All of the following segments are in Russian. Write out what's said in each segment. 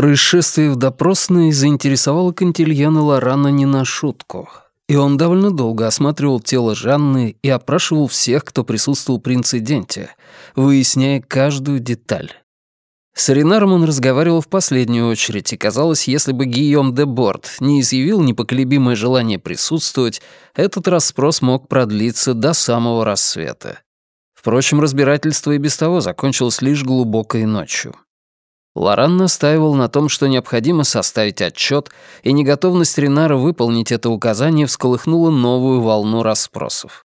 Происшествие в допросной заинтересовало Кантильяна Лорана не на шутку, и он довольно долго осматривал тело Жанны и опрашивал всех, кто присутствовал при инциденте, выясняя каждую деталь. С Ренаром он разговаривал в последнюю очередь, и казалось, если бы Гийом де Борт не изъявил непоколебимое желание присутствовать, этот расспрос мог продлиться до самого рассвета. Впрочем, разбирательство и без того закончилось лишь глубокой ночью. Лоран настаивал на том, что необходимо составить отчет, и неготовность Ренара выполнить это указание всколыхнула новую волну расспросов.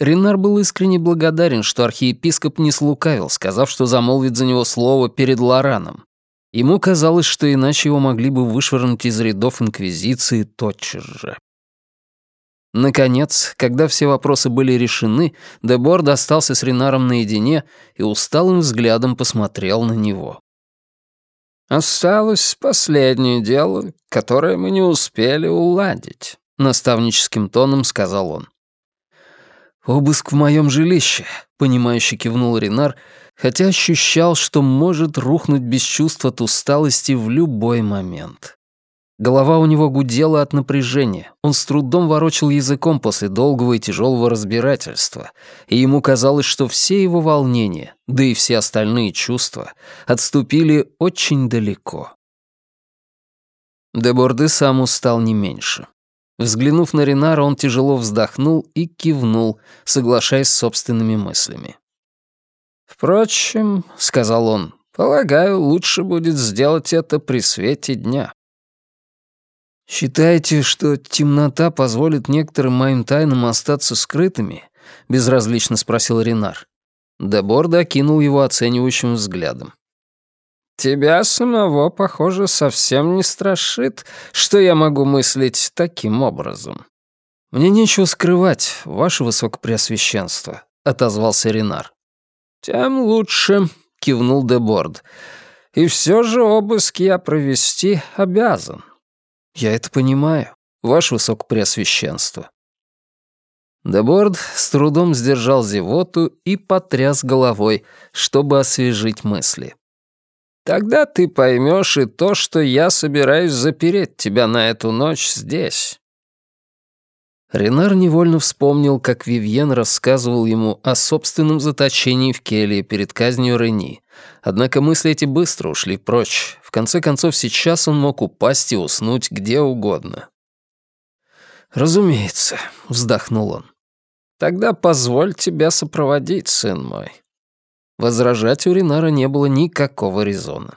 Ренар был искренне благодарен, что архиепископ не слукавил, сказав, что замолвит за него слово перед Лораном. Ему казалось, что иначе его могли бы вышвырнуть из рядов Инквизиции тотчас же. Наконец, когда все вопросы были решены, Дебор остался с Ренаром наедине и усталым взглядом посмотрел на него. «Осталось последнее дело, которое мы не успели уладить», — наставническим тоном сказал он. «Обыск в моем жилище», — понимающе кивнул Ренар, хотя ощущал, что может рухнуть без чувств от усталости в любой момент. Голова у него гудела от напряжения, он с трудом ворочал языком после долгого и тяжелого разбирательства, и ему казалось, что все его волнения, да и все остальные чувства, отступили очень далеко. Деборде сам устал не меньше. Взглянув на Ренара, он тяжело вздохнул и кивнул, соглашаясь с собственными мыслями. «Впрочем», — сказал он, — «полагаю, лучше будет сделать это при свете дня». «Считаете, что темнота позволит некоторым моим тайнам остаться скрытыми?» — безразлично спросил Ренар. Деборда окинул его оценивающим взглядом. «Тебя самого, похоже, совсем не страшит, что я могу мыслить таким образом». «Мне нечего скрывать, ваше высокопреосвященство», — отозвался Ренар. «Тем лучше», — кивнул Деборд. «И все же обыск я провести обязан. «Я это понимаю, ваше высокопреосвященство». Деборд с трудом сдержал зевоту и потряс головой, чтобы освежить мысли. «Тогда ты поймешь и то, что я собираюсь запереть тебя на эту ночь здесь». Ренар невольно вспомнил, как Вивьен рассказывал ему о собственном заточении в келье перед казнью Рени. Однако мысли эти быстро ушли прочь. В конце концов, сейчас он мог упасть и уснуть где угодно. «Разумеется», — вздохнул он. «Тогда позволь тебя сопроводить, сын мой». Возражать у Ренара не было никакого резона.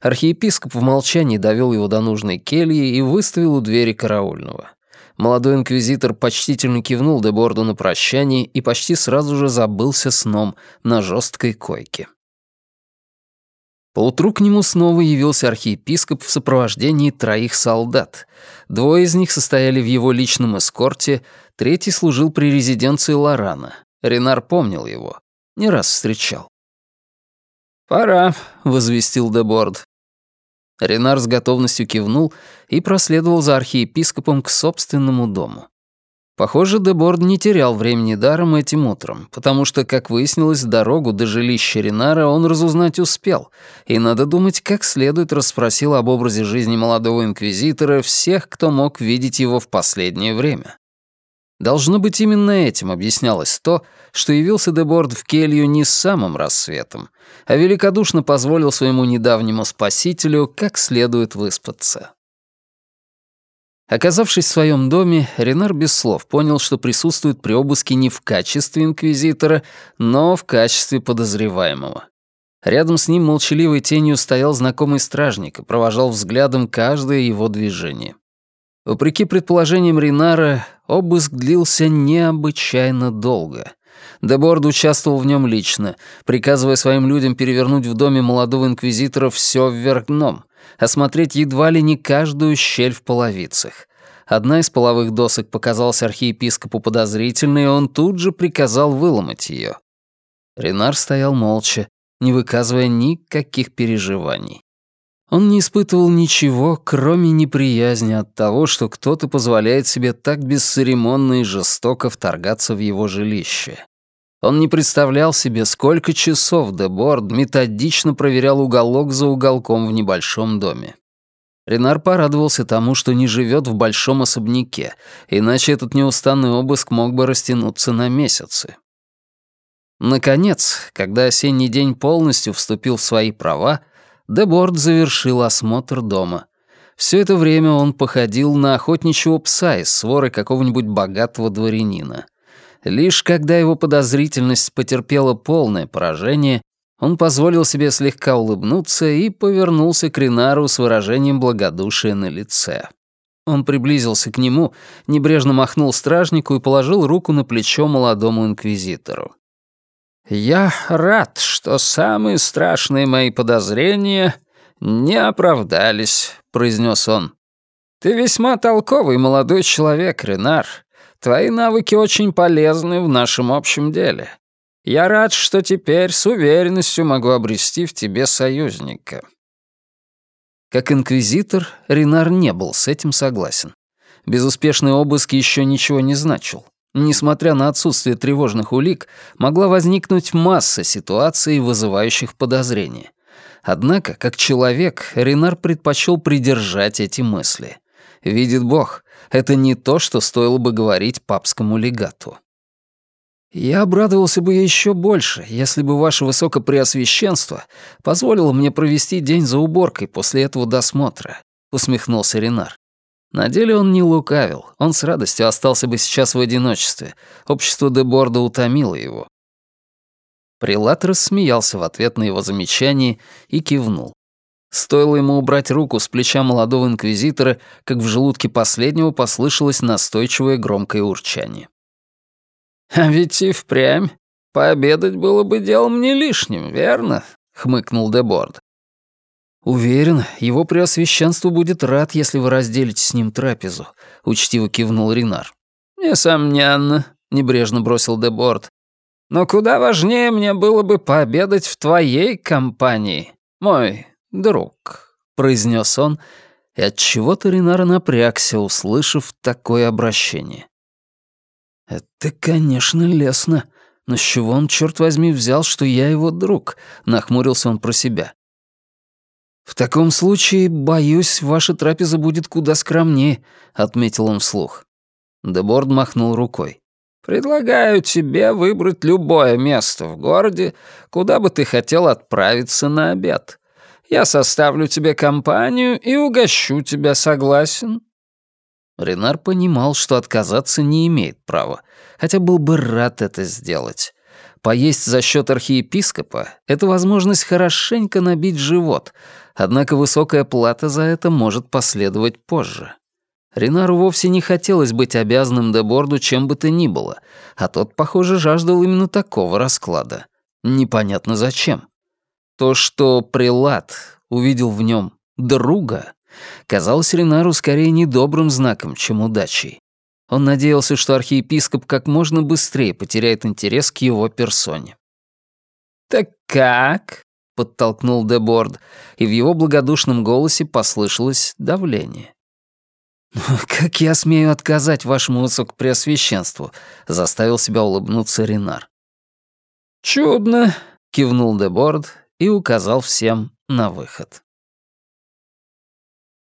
Архиепископ в молчании довел его до нужной кельи и выставил у двери караульного. Молодой инквизитор почтительно кивнул Деборду на прощание и почти сразу же забылся сном на жесткой койке. Поутру к нему снова явился архиепископ в сопровождении троих солдат. Двое из них состояли в его личном эскорте, третий служил при резиденции Лорана. Ренар помнил его, не раз встречал. «Пора», — возвестил Деборд. Ренар с готовностью кивнул и проследовал за архиепископом к собственному дому. Похоже, Деборд не терял времени даром этим утром, потому что, как выяснилось, дорогу до жилища Ренара он разузнать успел, и, надо думать, как следует расспросил об образе жизни молодого инквизитора всех, кто мог видеть его в последнее время. Должно быть, именно этим объяснялось то, что явился Деборд в келью не с самым рассветом, а великодушно позволил своему недавнему спасителю как следует выспаться. Оказавшись в своем доме, Ренар без слов понял, что присутствует при обыске не в качестве инквизитора, но в качестве подозреваемого. Рядом с ним молчаливой тенью стоял знакомый стражник и провожал взглядом каждое его движение. Вопреки предположениям Ринара, обыск длился необычайно долго. Деборд участвовал в нем лично, приказывая своим людям перевернуть в доме молодого инквизитора все вверх дном, осмотреть едва ли не каждую щель в половицах. Одна из половых досок показалась архиепископу подозрительной, и он тут же приказал выломать ее. Ренар стоял молча, не выказывая никаких переживаний. Он не испытывал ничего, кроме неприязни от того, что кто-то позволяет себе так бесцеремонно и жестоко вторгаться в его жилище. Он не представлял себе, сколько часов Деборд методично проверял уголок за уголком в небольшом доме. Ренар порадовался тому, что не живет в большом особняке, иначе этот неустанный обыск мог бы растянуться на месяцы. Наконец, когда осенний день полностью вступил в свои права, Деборд завершил осмотр дома. Все это время он походил на охотничьего пса из своры какого-нибудь богатого дворянина. Лишь когда его подозрительность потерпела полное поражение, он позволил себе слегка улыбнуться и повернулся к Ринару с выражением благодушия на лице. Он приблизился к нему, небрежно махнул стражнику и положил руку на плечо молодому инквизитору. «Я рад, что самые страшные мои подозрения не оправдались», — произнес он. «Ты весьма толковый молодой человек, Ренар. Твои навыки очень полезны в нашем общем деле. Я рад, что теперь с уверенностью могу обрести в тебе союзника». Как инквизитор, Ренар не был с этим согласен. Безуспешный обыск еще ничего не значил. Несмотря на отсутствие тревожных улик, могла возникнуть масса ситуаций, вызывающих подозрения. Однако, как человек, Ренар предпочел придержать эти мысли. Видит Бог, это не то, что стоило бы говорить папскому легату. «Я обрадовался бы еще больше, если бы ваше высокопреосвященство позволило мне провести день за уборкой после этого досмотра», — усмехнулся Ренар. На деле он не лукавил, он с радостью остался бы сейчас в одиночестве. Общество Деборда утомило его. Прилат рассмеялся в ответ на его замечание и кивнул. Стоило ему убрать руку с плеча молодого инквизитора, как в желудке последнего послышалось настойчивое громкое урчание. «А ведь и впрямь пообедать было бы делом не лишним, верно?» — хмыкнул Деборд. «Уверен, его преосвященство будет рад, если вы разделите с ним трапезу», — учтиво кивнул Ринар. «Несомненно», — небрежно бросил Деборд. «Но куда важнее мне было бы пообедать в твоей компании, мой друг», — произнес он, и от чего то Ринар напрягся, услышав такое обращение. «Это, конечно, лестно, но с чего он, черт возьми, взял, что я его друг?» — нахмурился он про себя. «В таком случае, боюсь, ваша трапеза будет куда скромнее», — отметил он вслух. Деборд махнул рукой. «Предлагаю тебе выбрать любое место в городе, куда бы ты хотел отправиться на обед. Я составлю тебе компанию и угощу тебя, согласен?» Ренар понимал, что отказаться не имеет права, хотя был бы рад это сделать. Поесть за счет архиепископа — это возможность хорошенько набить живот, однако высокая плата за это может последовать позже. Ренару вовсе не хотелось быть обязанным Деборду чем бы то ни было, а тот, похоже, жаждал именно такого расклада. Непонятно зачем. То, что Прилад увидел в нем друга, казалось Ренару скорее недобрым знаком, чем удачей. Он надеялся, что архиепископ как можно быстрее потеряет интерес к его персоне. «Так как?» — подтолкнул Деборд, и в его благодушном голосе послышалось давление. «Как я смею отказать вашему высокопреосвященству?» — заставил себя улыбнуться Ренар. «Чудно», — кивнул Деборд и указал всем на выход.